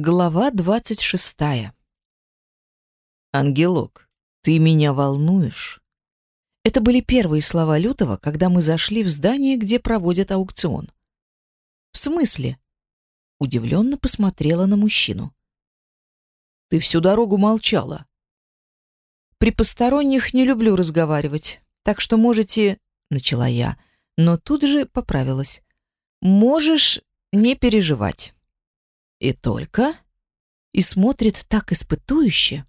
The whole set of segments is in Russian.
Глава двадцать шестая. «Ангелок, ты меня волнуешь?» Это были первые слова Лютого, когда мы зашли в здание, где проводят аукцион. «В смысле?» Удивленно посмотрела на мужчину. «Ты всю дорогу молчала». «При посторонних не люблю разговаривать, так что можете...» — начала я, но тут же поправилась. «Можешь не переживать». И только? И смотрит так испытующе.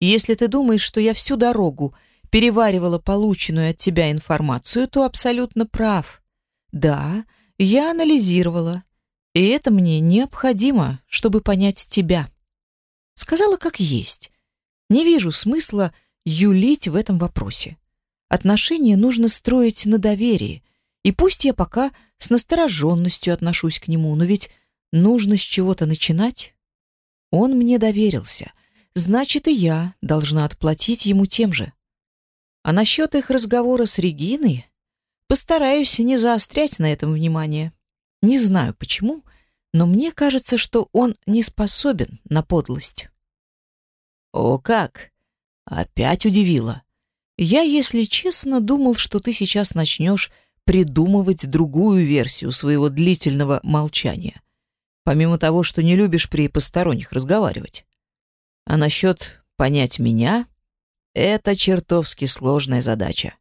Если ты думаешь, что я всю дорогу переваривала полученную от тебя информацию, то абсолютно прав. Да, я анализировала, и это мне необходимо, чтобы понять тебя. Сказала как есть. Не вижу смысла юлить в этом вопросе. Отношения нужно строить на доверии, и пусть я пока с настороженностью отношусь к нему, но ведь Нужно с чего-то начинать. Он мне доверился, значит, и я должна отплатить ему тем же. А насчет их разговора с Региной постараюсь не заострять на этом внимание. Не знаю почему, но мне кажется, что он не способен на подлость. О, как! Опять удивила. Я, если честно, думал, что ты сейчас начнешь придумывать другую версию своего длительного молчания помимо того, что не любишь при посторонних разговаривать. А насчет понять меня — это чертовски сложная задача.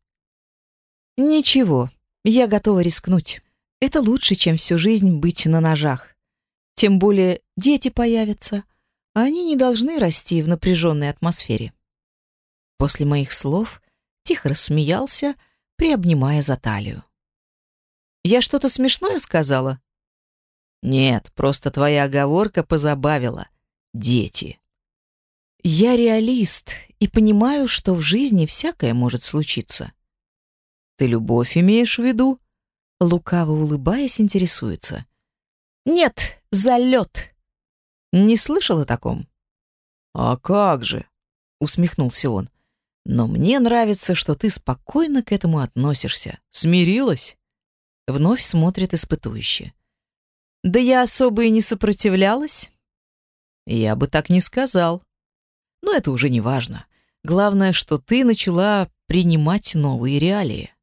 Ничего, я готова рискнуть. Это лучше, чем всю жизнь быть на ножах. Тем более дети появятся, а они не должны расти в напряженной атмосфере. После моих слов тихо рассмеялся, приобнимая за талию. «Я что-то смешное сказала?» Нет, просто твоя оговорка позабавила. Дети. Я реалист и понимаю, что в жизни всякое может случиться. Ты любовь имеешь в виду? Лукаво улыбаясь, интересуется. Нет, залет. Не слышал о таком? А как же? Усмехнулся он. Но мне нравится, что ты спокойно к этому относишься. Смирилась? Вновь смотрит испытующе. Да я особо и не сопротивлялась. Я бы так не сказал. Но это уже не важно. Главное, что ты начала принимать новые реалии.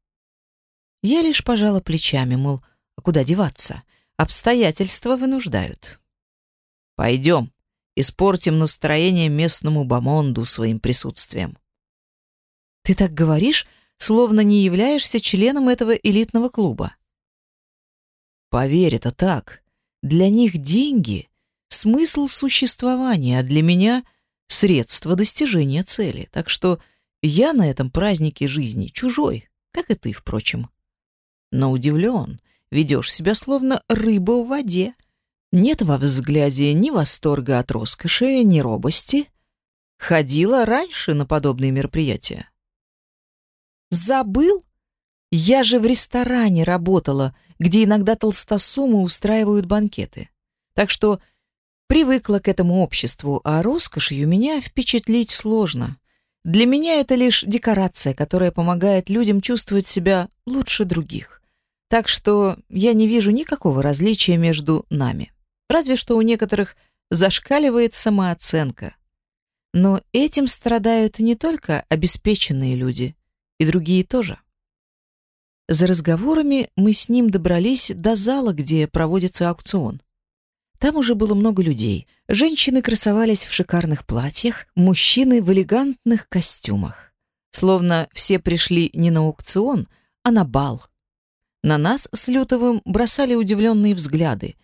Я лишь пожала плечами, мол, а куда деваться? Обстоятельства вынуждают. Пойдем, испортим настроение местному бомонду своим присутствием. Ты так говоришь, словно не являешься членом этого элитного клуба. Поверь, это так. Для них деньги — смысл существования, а для меня — средство достижения цели. Так что я на этом празднике жизни чужой, как и ты, впрочем. Но удивлен, ведешь себя словно рыба в воде. Нет во взгляде ни восторга от роскоши, ни робости. Ходила раньше на подобные мероприятия. Забыл? Я же в ресторане работала — где иногда толстосумы устраивают банкеты. Так что привыкла к этому обществу, а роскошью меня впечатлить сложно. Для меня это лишь декорация, которая помогает людям чувствовать себя лучше других. Так что я не вижу никакого различия между нами. Разве что у некоторых зашкаливает самооценка. Но этим страдают не только обеспеченные люди, и другие тоже. За разговорами мы с ним добрались до зала, где проводится аукцион. Там уже было много людей. Женщины красовались в шикарных платьях, мужчины в элегантных костюмах. Словно все пришли не на аукцион, а на бал. На нас с Лютовым бросали удивленные взгляды.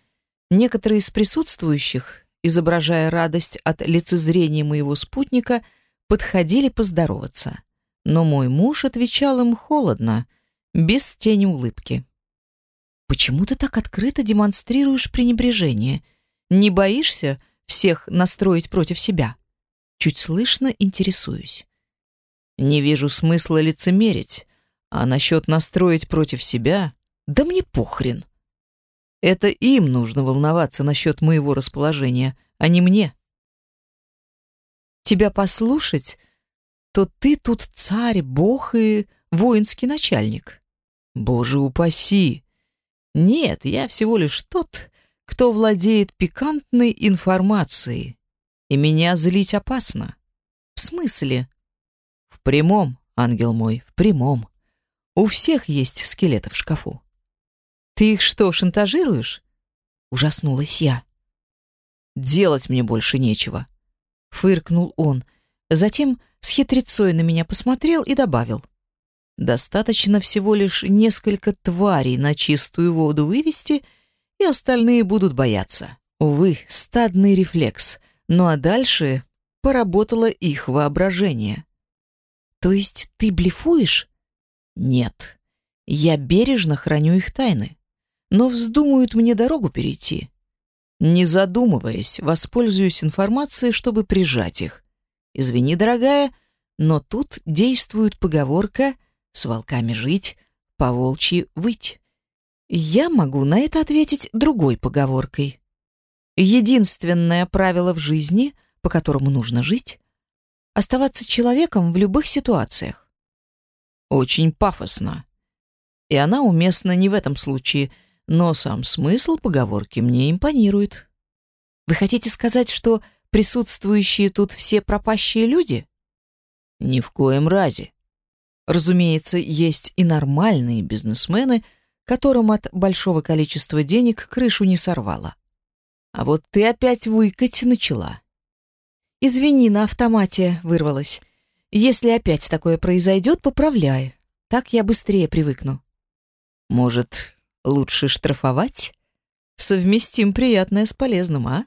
Некоторые из присутствующих, изображая радость от лицезрения моего спутника, подходили поздороваться. Но мой муж отвечал им холодно — без тени улыбки. «Почему ты так открыто демонстрируешь пренебрежение? Не боишься всех настроить против себя?» Чуть слышно интересуюсь. «Не вижу смысла лицемерить, а насчет настроить против себя, да мне похрен. Это им нужно волноваться насчет моего расположения, а не мне. Тебя послушать, то ты тут царь, бог и воинский начальник. Боже упаси! Нет, я всего лишь тот, кто владеет пикантной информацией, и меня злить опасно. В смысле? В прямом, ангел мой, в прямом. У всех есть скелеты в шкафу. Ты их что, шантажируешь? Ужаснулась я. Делать мне больше нечего. Фыркнул он. Затем с хитрецой на меня посмотрел и добавил. Достаточно всего лишь несколько тварей на чистую воду вывести, и остальные будут бояться. Увы, стадный рефлекс. Ну а дальше поработало их воображение. То есть ты блефуешь? Нет. Я бережно храню их тайны. Но вздумают мне дорогу перейти. Не задумываясь, воспользуюсь информацией, чтобы прижать их. Извини, дорогая, но тут действует поговорка «с волками жить, по волчьи выть». Я могу на это ответить другой поговоркой. Единственное правило в жизни, по которому нужно жить — оставаться человеком в любых ситуациях. Очень пафосно. И она уместна не в этом случае, но сам смысл поговорки мне импонирует. Вы хотите сказать, что присутствующие тут все пропащие люди? Ни в коем разе. Разумеется, есть и нормальные бизнесмены, которым от большого количества денег крышу не сорвало. А вот ты опять выкать начала. Извини, на автомате вырвалась. Если опять такое произойдет, поправляй. Так я быстрее привыкну. Может, лучше штрафовать? Совместим приятное с полезным, а?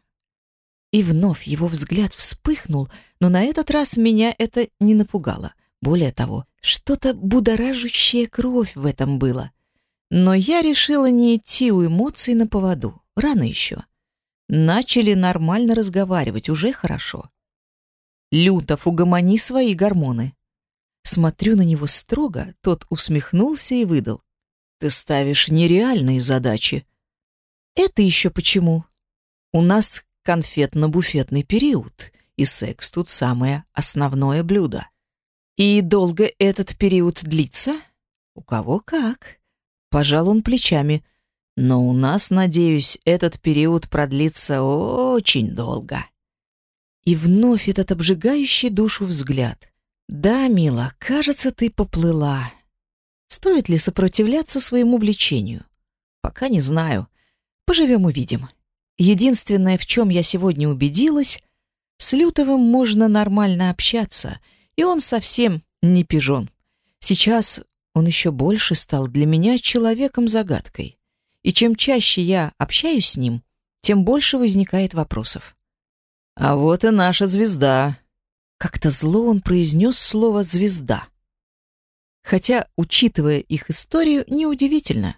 И вновь его взгляд вспыхнул, но на этот раз меня это не напугало. Более того, что-то будоражащее кровь в этом было. Но я решила не идти у эмоций на поводу. Рано еще. Начали нормально разговаривать, уже хорошо. Лютов, угомони свои гормоны. Смотрю на него строго, тот усмехнулся и выдал. Ты ставишь нереальные задачи. Это еще почему? У нас конфетно-буфетный период, и секс тут самое основное блюдо. И долго этот период длится? У кого как. Пожал он плечами. Но у нас, надеюсь, этот период продлится очень долго. И вновь этот обжигающий душу взгляд. Да, мила, кажется, ты поплыла. Стоит ли сопротивляться своему влечению? Пока не знаю. Поживем увидим. Единственное, в чем я сегодня убедилась, с Лютовым можно нормально общаться, и он совсем не пижон. Сейчас он еще больше стал для меня человеком-загадкой. И чем чаще я общаюсь с ним, тем больше возникает вопросов. «А вот и наша звезда!» Как-то зло он произнес слово «звезда». Хотя, учитывая их историю, неудивительно.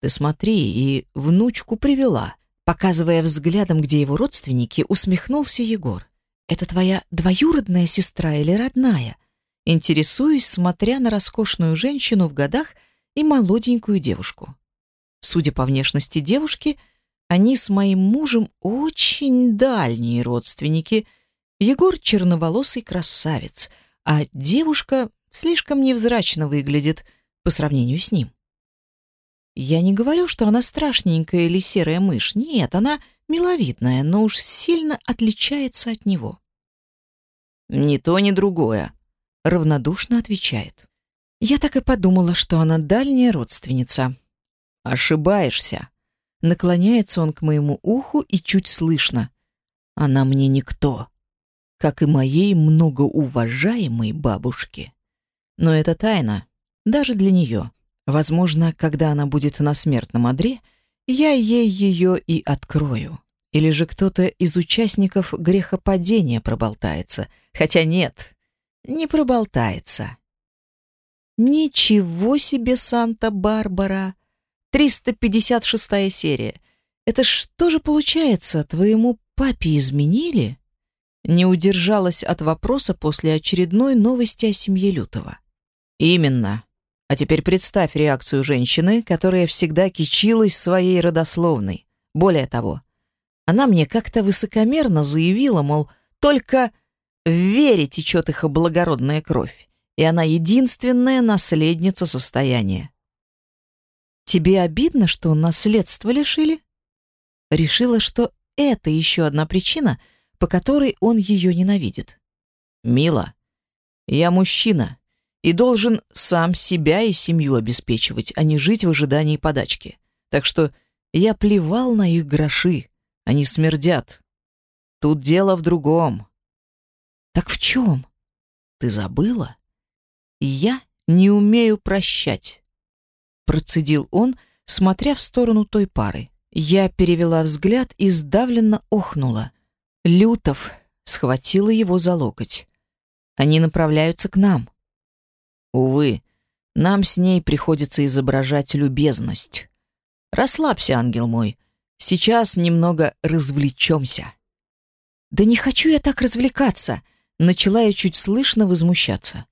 Ты смотри, и внучку привела. Показывая взглядом, где его родственники, усмехнулся Егор. «Это твоя двоюродная сестра или родная?» Интересуюсь, смотря на роскошную женщину в годах и молоденькую девушку. Судя по внешности девушки, они с моим мужем очень дальние родственники. Егор черноволосый красавец, а девушка слишком невзрачно выглядит по сравнению с ним. Я не говорю, что она страшненькая или серая мышь. Нет, она миловидная, но уж сильно отличается от него. «Ни то, ни другое», — равнодушно отвечает. Я так и подумала, что она дальняя родственница. «Ошибаешься». Наклоняется он к моему уху и чуть слышно. «Она мне никто, как и моей многоуважаемой бабушке. Но это тайна, даже для нее». Возможно, когда она будет на смертном одре, я ей ее и открою. Или же кто-то из участников грехопадения проболтается. Хотя нет, не проболтается. Ничего себе, Санта-Барбара! 356 серия. Это что же получается, твоему папе изменили? Не удержалась от вопроса после очередной новости о семье Лютова. Именно. А теперь представь реакцию женщины, которая всегда кичилась своей родословной. Более того, она мне как-то высокомерно заявила, мол, только в вере течет их благородная кровь, и она единственная наследница состояния. Тебе обидно, что наследство лишили? решила, что это еще одна причина, по которой он ее ненавидит. «Мила, я мужчина и должен сам себя и семью обеспечивать, а не жить в ожидании подачки. Так что я плевал на их гроши, они смердят. Тут дело в другом». «Так в чем?» «Ты забыла? Я не умею прощать», — процедил он, смотря в сторону той пары. Я перевела взгляд и сдавленно охнула. Лютов схватила его за локоть. Они направляются к нам. Увы, нам с ней приходится изображать любезность. Расслабься, ангел мой. Сейчас немного развлечемся. Да не хочу я так развлекаться, начала я чуть слышно возмущаться.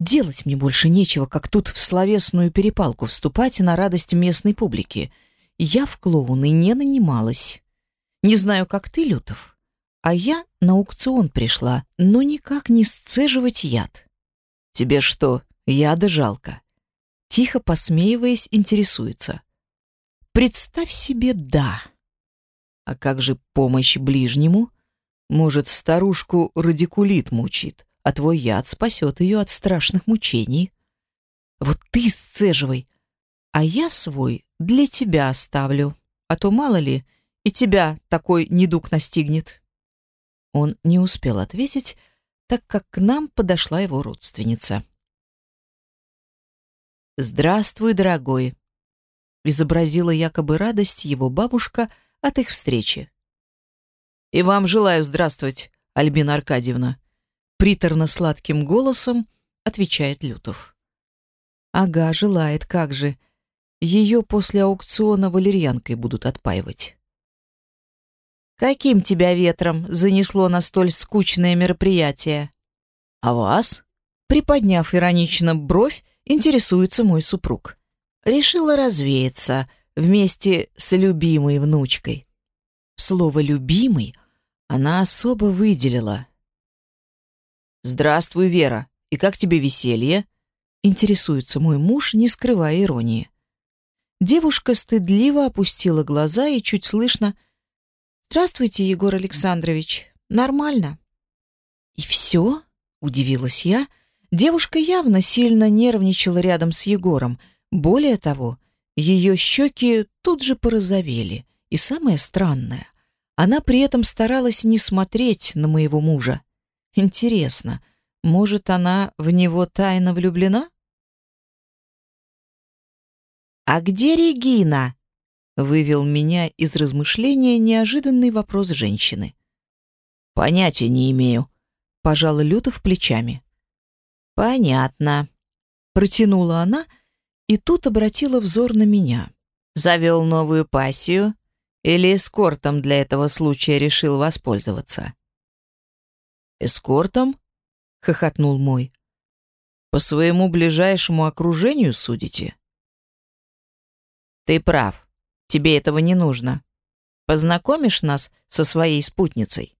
Делать мне больше нечего, как тут в словесную перепалку вступать на радость местной публики — я в клоуны не нанималась. Не знаю, как ты, Лютов, а я на аукцион пришла, но никак не сцеживать яд. Тебе что, яда жалко? Тихо посмеиваясь, интересуется. Представь себе, да. А как же помощь ближнему? Может, старушку радикулит мучит, а твой яд спасет ее от страшных мучений. Вот ты сцеживай, а я свой для тебя оставлю, а то мало ли и тебя такой недуг настигнет. Он не успел ответить, так как к нам подошла его родственница. «Здравствуй, дорогой!» — изобразила якобы радость его бабушка от их встречи. «И вам желаю здравствовать, Альбина Аркадьевна!» Приторно-сладким голосом отвечает Лютов. «Ага, желает, как же!» Ее после аукциона валерьянкой будут отпаивать. Каким тебя ветром занесло на столь скучное мероприятие? А вас? Приподняв иронично бровь, интересуется мой супруг. Решила развеяться вместе с любимой внучкой. Слово «любимый» она особо выделила. «Здравствуй, Вера. И как тебе веселье?» Интересуется мой муж, не скрывая иронии. Девушка стыдливо опустила глаза и чуть слышно «Здравствуйте, Егор Александрович. Нормально?» «И все?» — удивилась я. Девушка явно сильно нервничала рядом с Егором. Более того, ее щеки тут же порозовели. И самое странное, она при этом старалась не смотреть на моего мужа. Интересно, может, она в него тайно влюблена? «А где Регина?» — вывел меня из размышления неожиданный вопрос женщины. «Понятия не имею», — пожала Лютов плечами. «Понятно», — протянула она и тут обратила взор на меня. «Завел новую пассию или эскортом для этого случая решил воспользоваться?» «Эскортом?» — хохотнул мой. «По своему ближайшему окружению судите?» Ты прав. Тебе этого не нужно. Познакомишь нас со своей спутницей?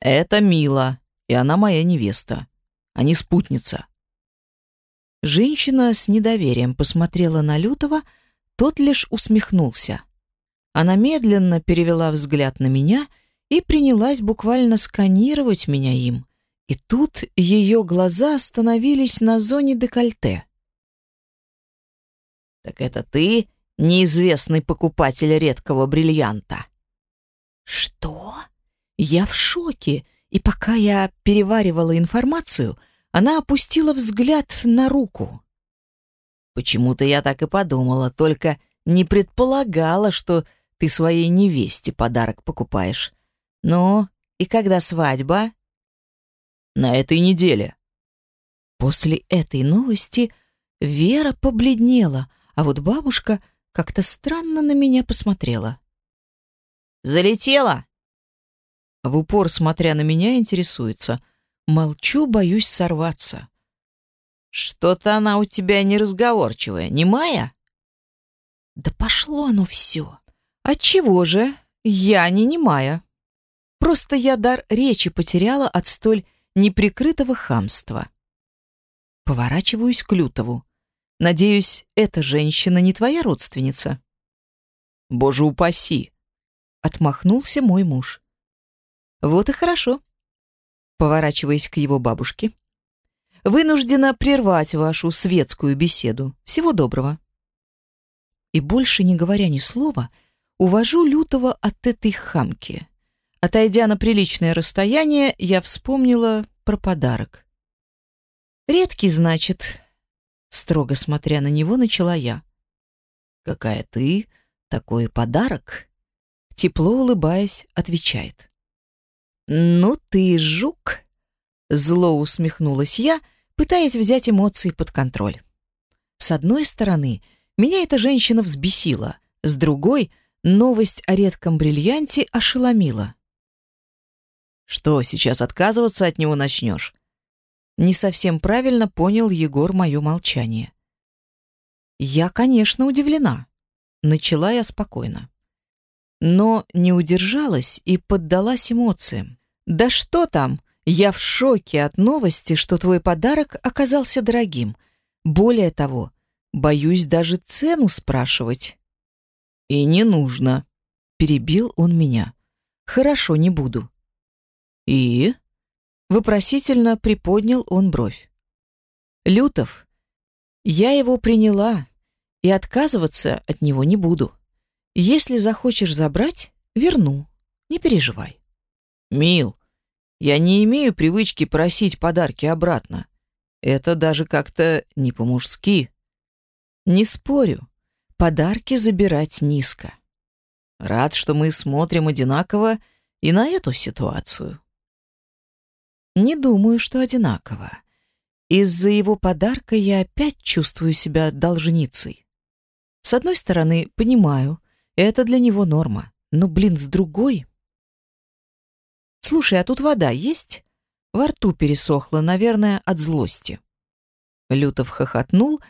Это Мила, и она моя невеста, а не спутница. Женщина с недоверием посмотрела на Лютого, тот лишь усмехнулся. Она медленно перевела взгляд на меня и принялась буквально сканировать меня им. И тут ее глаза остановились на зоне декольте. Так это ты, неизвестный покупатель редкого бриллианта? Что? Я в шоке, и пока я переваривала информацию, она опустила взгляд на руку. Почему-то я так и подумала, только не предполагала, что ты своей невесте подарок покупаешь. Ну, и когда свадьба? На этой неделе. После этой новости Вера побледнела, а вот бабушка как-то странно на меня посмотрела. «Залетела?» В упор, смотря на меня, интересуется. Молчу, боюсь сорваться. «Что-то она у тебя неразговорчивая, не Майя?» «Да пошло оно все. Отчего же? Я не немая. Просто я дар речи потеряла от столь неприкрытого хамства». Поворачиваюсь к Лютову. Надеюсь, эта женщина не твоя родственница? Боже упаси, отмахнулся мой муж. Вот и хорошо. Поворачиваясь к его бабушке, вынуждена прервать вашу светскую беседу. Всего доброго. И больше не говоря ни слова, увожу Лютого от этой хамки. Отойдя на приличное расстояние, я вспомнила про подарок. Редкий, значит, строго смотря на него, начала я. Какая ты, такой подарок? Тепло улыбаясь, отвечает. Ну ты жук, зло усмехнулась я, пытаясь взять эмоции под контроль. С одной стороны, меня эта женщина взбесила, с другой новость о редком бриллианте ошеломила. Что, сейчас отказываться от него начнешь? Не совсем правильно понял Егор мое молчание. Я, конечно, удивлена. Начала я спокойно. Но не удержалась и поддалась эмоциям. Да что там? Я в шоке от новости, что твой подарок оказался дорогим. Более того, боюсь даже цену спрашивать. И не нужно, перебил он меня. Хорошо, не буду. И Вопросительно приподнял он бровь. Лютов, я его приняла и отказываться от него не буду. Если захочешь забрать, верну. Не переживай. Мил, я не имею привычки просить подарки обратно. Это даже как-то не по-мужски. Не спорю, подарки забирать низко. Рад, что мы смотрим одинаково и на эту ситуацию. Не думаю, что одинаково. Из-за его подарка я опять чувствую себя должницей. С одной стороны, понимаю, это для него норма, но, блин, с другой... Слушай, а тут вода есть? Во рту пересохло, наверное, от злости. Лютов хохотнул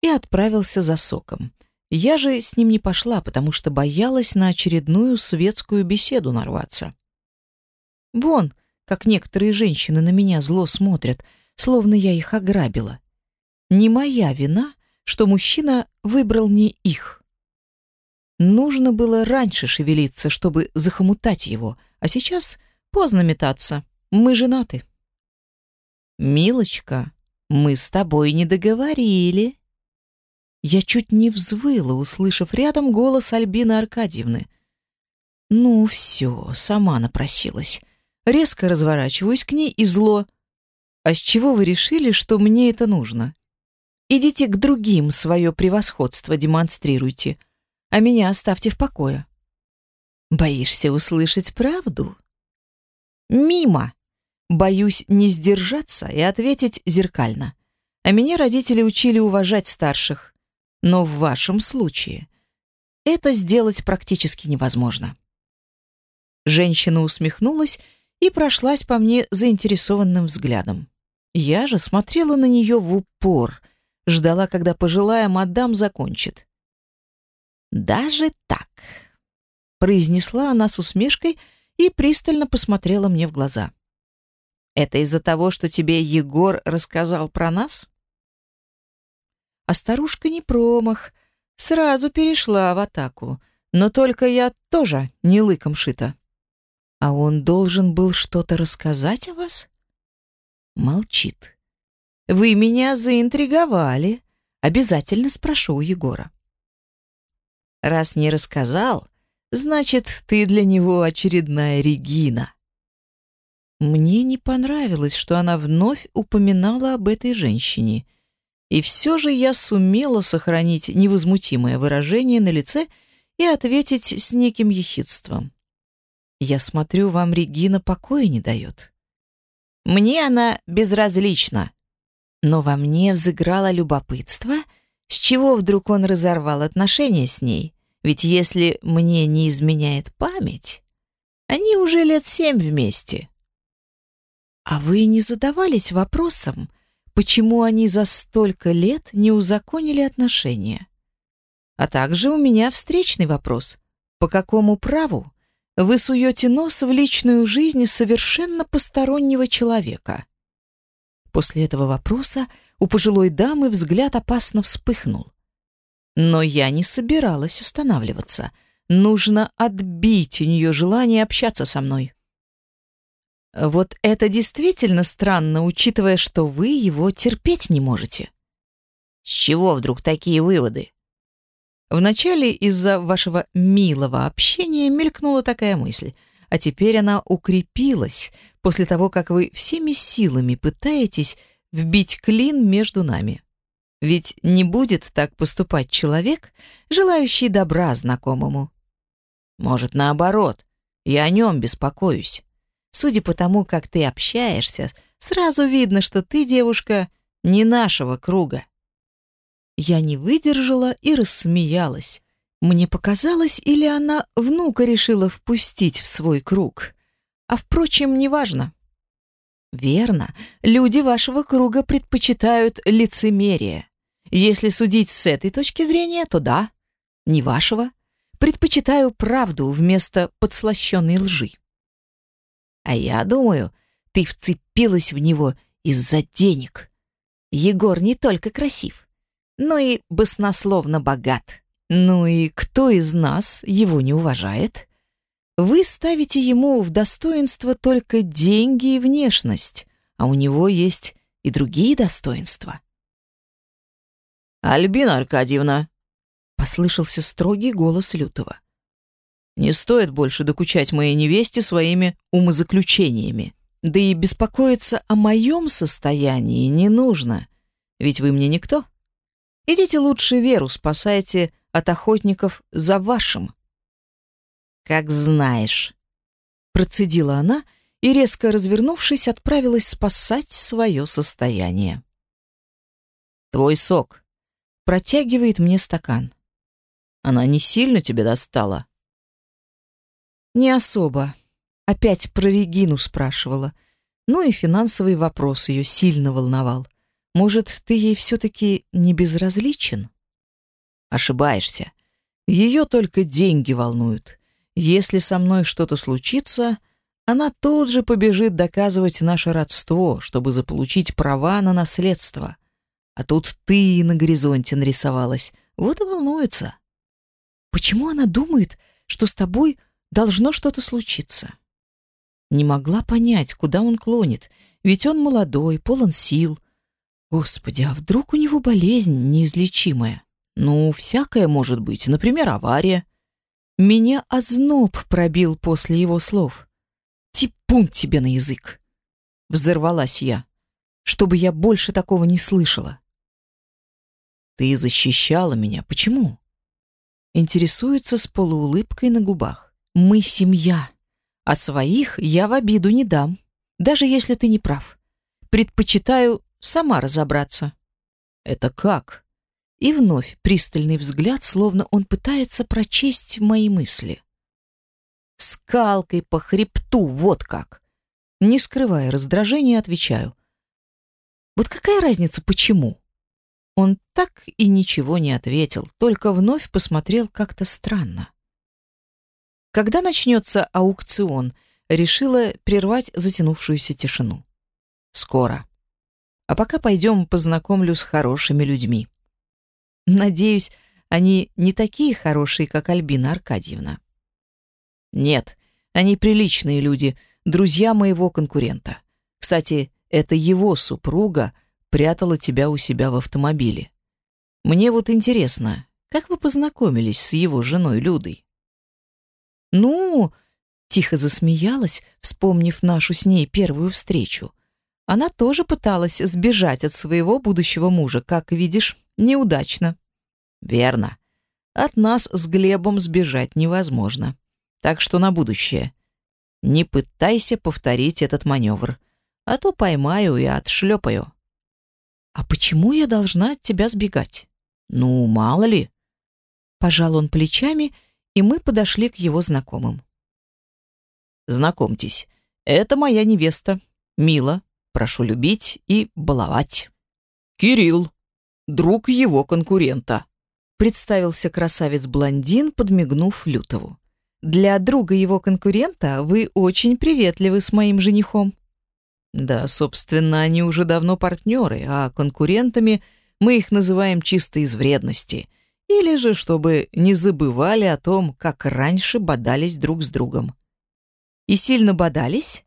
и отправился за соком. Я же с ним не пошла, потому что боялась на очередную светскую беседу нарваться. Вон, как некоторые женщины на меня зло смотрят, словно я их ограбила. Не моя вина, что мужчина выбрал не их. Нужно было раньше шевелиться, чтобы захомутать его, а сейчас поздно метаться. Мы женаты. Милочка, мы с тобой не договорили. Я чуть не взвыла, услышав рядом голос Альбины Аркадьевны. Ну все, сама напросилась. Резко разворачиваюсь к ней и зло. А с чего вы решили, что мне это нужно? Идите к другим свое превосходство демонстрируйте, а меня оставьте в покое. Боишься услышать правду? Мимо. Боюсь не сдержаться и ответить зеркально. А меня родители учили уважать старших. Но в вашем случае это сделать практически невозможно. Женщина усмехнулась и прошлась по мне заинтересованным взглядом. Я же смотрела на нее в упор, ждала, когда пожилая мадам закончит. «Даже так», — произнесла она с усмешкой и пристально посмотрела мне в глаза. «Это из-за того, что тебе Егор рассказал про нас?» А старушка не промах, сразу перешла в атаку, но только я тоже не лыком шита. А он должен был что-то рассказать о вас? Молчит. Вы меня заинтриговали. Обязательно спрошу у Егора. Раз не рассказал, значит, ты для него очередная Регина. Мне не понравилось, что она вновь упоминала об этой женщине. И все же я сумела сохранить невозмутимое выражение на лице и ответить с неким ехидством. Я смотрю, вам Регина покоя не дает. Мне она безразлична. Но во мне взыграло любопытство, с чего вдруг он разорвал отношения с ней. Ведь если мне не изменяет память, они уже лет семь вместе. А вы не задавались вопросом, почему они за столько лет не узаконили отношения? А также у меня встречный вопрос. По какому праву вы суете нос в личную жизнь совершенно постороннего человека. После этого вопроса у пожилой дамы взгляд опасно вспыхнул. Но я не собиралась останавливаться. нужно отбить у нее желание общаться со мной. Вот это действительно странно, учитывая, что вы его терпеть не можете. С чего вдруг такие выводы? Вначале из-за вашего милого общения мелькнула такая мысль, а теперь она укрепилась после того, как вы всеми силами пытаетесь вбить клин между нами. Ведь не будет так поступать человек, желающий добра знакомому. Может, наоборот, я о нем беспокоюсь. Судя по тому, как ты общаешься, сразу видно, что ты, девушка, не нашего круга. Я не выдержала и рассмеялась. Мне показалось, или она внука решила впустить в свой круг. А впрочем, неважно. Верно, люди вашего круга предпочитают лицемерие. Если судить с этой точки зрения, то да, не вашего. Предпочитаю правду вместо подслащенной лжи. А я думаю, ты вцепилась в него из-за денег. Егор не только красив, но и баснословно богат. Ну и кто из нас его не уважает? Вы ставите ему в достоинство только деньги и внешность, а у него есть и другие достоинства. «Альбина Аркадьевна!» — послышался строгий голос Лютова. Не стоит больше докучать моей невесте своими умозаключениями. Да и беспокоиться о моем состоянии не нужно, ведь вы мне никто. Идите лучше Веру спасайте от охотников за вашим. Как знаешь, процедила она и, резко развернувшись, отправилась спасать свое состояние. Твой сок протягивает мне стакан. Она не сильно тебе достала? Не особо. Опять про Регину спрашивала. Ну и финансовый вопрос ее сильно волновал. Может, ты ей все-таки не безразличен? Ошибаешься. Ее только деньги волнуют. Если со мной что-то случится, она тут же побежит доказывать наше родство, чтобы заполучить права на наследство. А тут ты на горизонте нарисовалась. Вот и волнуется. Почему она думает, что с тобой Должно что-то случиться. Не могла понять, куда он клонит, ведь он молодой, полон сил. Господи, а вдруг у него болезнь неизлечимая? Ну, всякое может быть, например, авария. Меня озноб пробил после его слов. Типун тебе на язык. Взорвалась я, чтобы я больше такого не слышала. Ты защищала меня, почему? Интересуется с полуулыбкой на губах. Мы семья, а своих я в обиду не дам, даже если ты не прав. Предпочитаю сама разобраться. Это как? И вновь пристальный взгляд, словно он пытается прочесть мои мысли. Скалкой по хребту, вот как. Не скрывая раздражения, отвечаю. Вот какая разница, почему? Он так и ничего не ответил, только вновь посмотрел как-то странно. Когда начнется аукцион, решила прервать затянувшуюся тишину. Скоро. А пока пойдем познакомлю с хорошими людьми. Надеюсь, они не такие хорошие, как Альбина Аркадьевна. Нет, они приличные люди, друзья моего конкурента. Кстати, это его супруга прятала тебя у себя в автомобиле. Мне вот интересно, как вы познакомились с его женой Людой? «Ну...» — тихо засмеялась, вспомнив нашу с ней первую встречу. Она тоже пыталась сбежать от своего будущего мужа, как видишь, неудачно. «Верно. От нас с Глебом сбежать невозможно. Так что на будущее. Не пытайся повторить этот маневр, а то поймаю и отшлепаю». «А почему я должна от тебя сбегать?» «Ну, мало ли». Пожал он плечами и мы подошли к его знакомым. Знакомьтесь, это моя невеста, Мила, прошу любить и баловать. Кирилл, друг его конкурента. Представился красавец-блондин, подмигнув Лютову. Для друга его конкурента вы очень приветливы с моим женихом. Да, собственно, они уже давно партнеры, а конкурентами мы их называем чисто из вредности. или же чтобы не забывали о том, как раньше бодались друг с другом. И сильно бодались?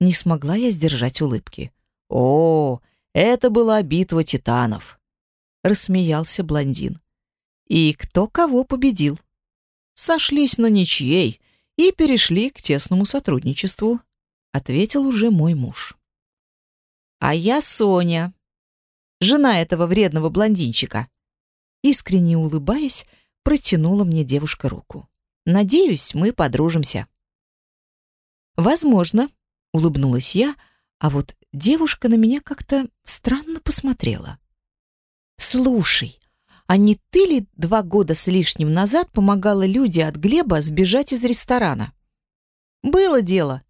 Не смогла я сдержать улыбки. О, это была битва титанов. Рассмеялся блондин. И кто кого победил? Сошлись на ничьей и перешли к тесному сотрудничеству, ответил уже мой муж. А я Соня, жена этого вредного блондинчика. Искренне улыбаясь, протянула мне девушка руку. Надеюсь, мы подружимся. Возможно, улыбнулась я, а вот девушка на меня как-то странно посмотрела. Слушай, а не ты ли два года с лишним назад помогала Люде от Глеба сбежать из ресторана? Было дело.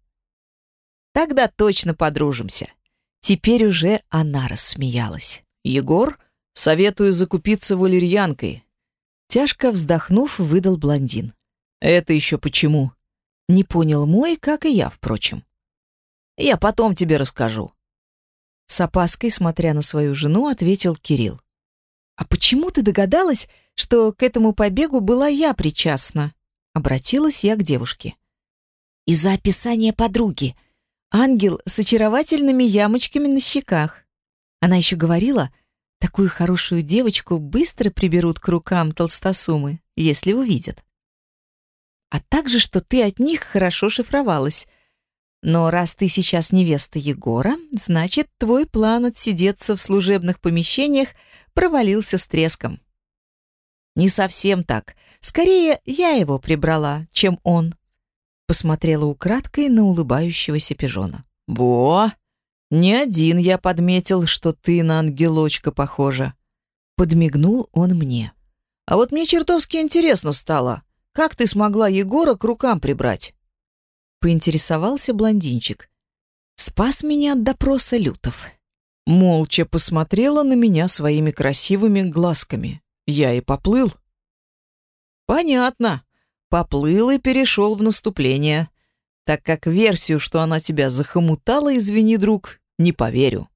Тогда точно подружимся. Теперь уже она рассмеялась. Егор, советую закупиться валерьянкой. Тяжко вздохнув, выдал блондин. Это еще почему? Не понял мой, как и я, впрочем. Я потом тебе расскажу. С опаской, смотря на свою жену, ответил Кирилл. А почему ты догадалась, что к этому побегу была я причастна? Обратилась я к девушке. Из-за описания подруги. Ангел с очаровательными ямочками на щеках. Она еще говорила, такую хорошую девочку быстро приберут к рукам толстосумы, если увидят. А также, что ты от них хорошо шифровалась. Но раз ты сейчас невеста Егора, значит, твой план отсидеться в служебных помещениях провалился с треском. Не совсем так. Скорее, я его прибрала, чем он. Посмотрела украдкой на улыбающегося пижона. Во, не один я подметил, что ты на ангелочка похожа. Подмигнул он мне. А вот мне чертовски интересно стало, как ты смогла Егора к рукам прибрать? Поинтересовался блондинчик. Спас меня от допроса лютов. Молча посмотрела на меня своими красивыми глазками. Я и поплыл. Понятно. Поплыл и перешел в наступление так как версию, что она тебя захомутала, извини, друг, не поверю.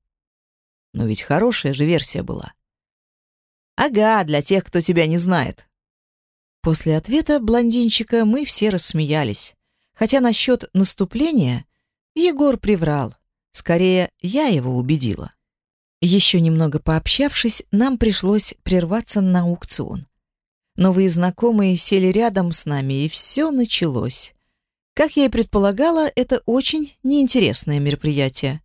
Но ведь хорошая же версия была. Ага, для тех, кто тебя не знает. После ответа блондинчика мы все рассмеялись. Хотя насчет наступления Егор приврал. Скорее, я его убедила. Еще немного пообщавшись, нам пришлось прерваться на аукцион. Новые знакомые сели рядом с нами, и все началось. Как я и предполагала, это очень неинтересное мероприятие.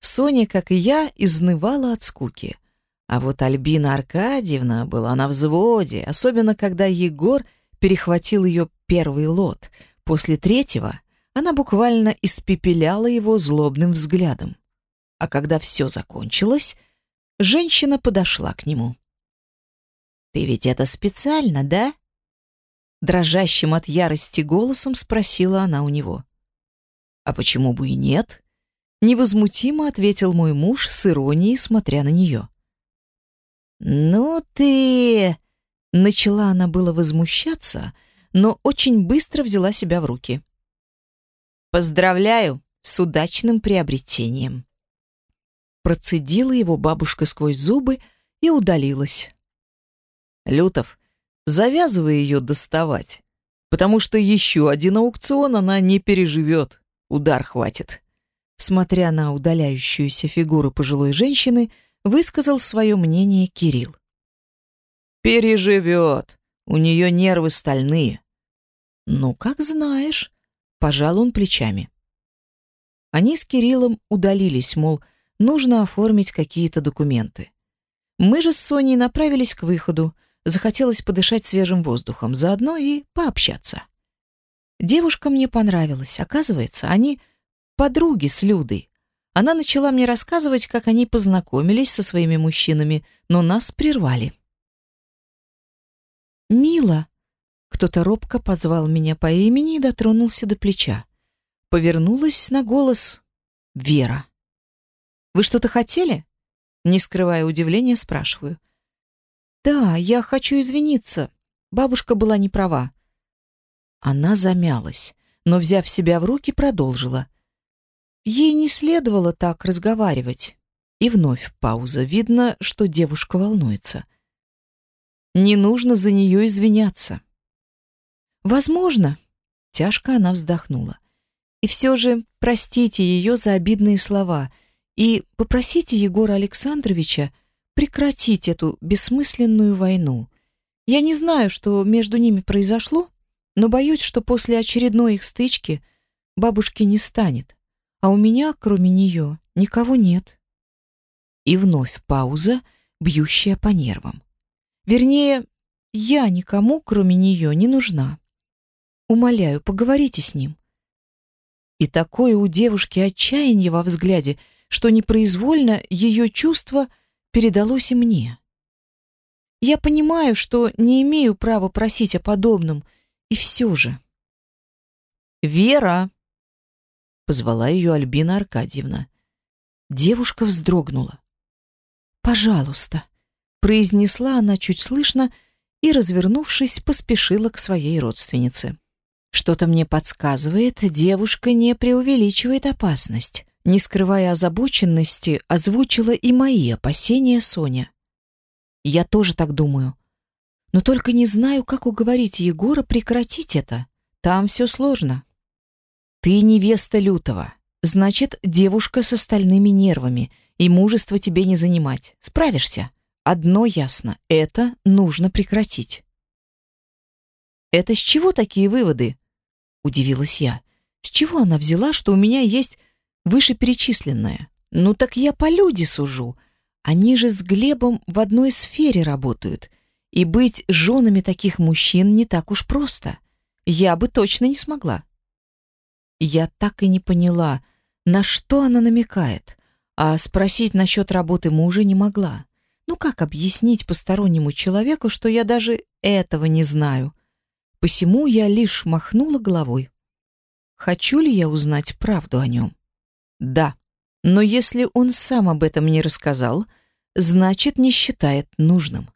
Соня, как и я, изнывала от скуки. А вот Альбина Аркадьевна была на взводе, особенно когда Егор перехватил ее первый лот. После третьего она буквально испепеляла его злобным взглядом. А когда все закончилось, женщина подошла к нему. «Ты ведь это специально, да?» дрожащим от ярости голосом спросила она у него. А почему бы и нет? невозмутимо ответил мой муж с иронией, смотря на нее. Ну ты начала она было возмущаться, но очень быстро взяла себя в руки. Поздравляю с удачным приобретением. Процедила его бабушка сквозь зубы и удалилась. Лютов, Завязывай ее доставать, потому что еще один аукцион она не переживет. Удар хватит. Смотря на удаляющуюся фигуру пожилой женщины, высказал свое мнение Кирилл. Переживет. У нее нервы стальные. Ну, как знаешь. Пожал он плечами. Они с Кириллом удалились, мол, нужно оформить какие-то документы. Мы же с Соней направились к выходу, Захотелось подышать свежим воздухом, заодно и пообщаться. Девушка мне понравилась. Оказывается, они подруги с Людой. Она начала мне рассказывать, как они познакомились со своими мужчинами, но нас прервали. «Мила!» Кто-то робко позвал меня по имени и дотронулся до плеча. Повернулась на голос Вера. «Вы что-то хотели?» Не скрывая удивления, спрашиваю. Да, я хочу извиниться. Бабушка была не права. Она замялась, но, взяв себя в руки, продолжила. Ей не следовало так разговаривать. И вновь пауза. Видно, что девушка волнуется. Не нужно за нее извиняться. Возможно, тяжко она вздохнула. И все же простите ее за обидные слова и попросите Егора Александровича прекратить эту бессмысленную войну. Я не знаю, что между ними произошло, но боюсь, что после очередной их стычки бабушки не станет, а у меня, кроме нее, никого нет. И вновь пауза, бьющая по нервам. Вернее, я никому, кроме нее, не нужна. Умоляю, поговорите с ним. И такое у девушки отчаяние во взгляде, что непроизвольно ее чувство передалось и мне. Я понимаю, что не имею права просить о подобном, и все же. «Вера!» — позвала ее Альбина Аркадьевна. Девушка вздрогнула. «Пожалуйста», — произнесла она чуть слышно и, развернувшись, поспешила к своей родственнице. Что-то мне подсказывает, девушка не преувеличивает опасность. Не скрывая озабоченности, озвучила и мои опасения Соня. Я тоже так думаю. Но только не знаю, как уговорить Егора прекратить это. Там все сложно. Ты невеста Лютого. Значит, девушка с остальными нервами, и мужество тебе не занимать. Справишься. Одно ясно — это нужно прекратить. Это с чего такие выводы? Удивилась я. С чего она взяла, что у меня есть вышеперечисленное? Ну так я по люди сужу. Они же с Глебом в одной сфере работают. И быть женами таких мужчин не так уж просто. Я бы точно не смогла. Я так и не поняла, на что она намекает, а спросить насчет работы мужа не могла. Ну как объяснить постороннему человеку, что я даже этого не знаю? Посему я лишь махнула головой. Хочу ли я узнать правду о нем? Да. Но если он сам об этом не рассказал, значит, не считает нужным.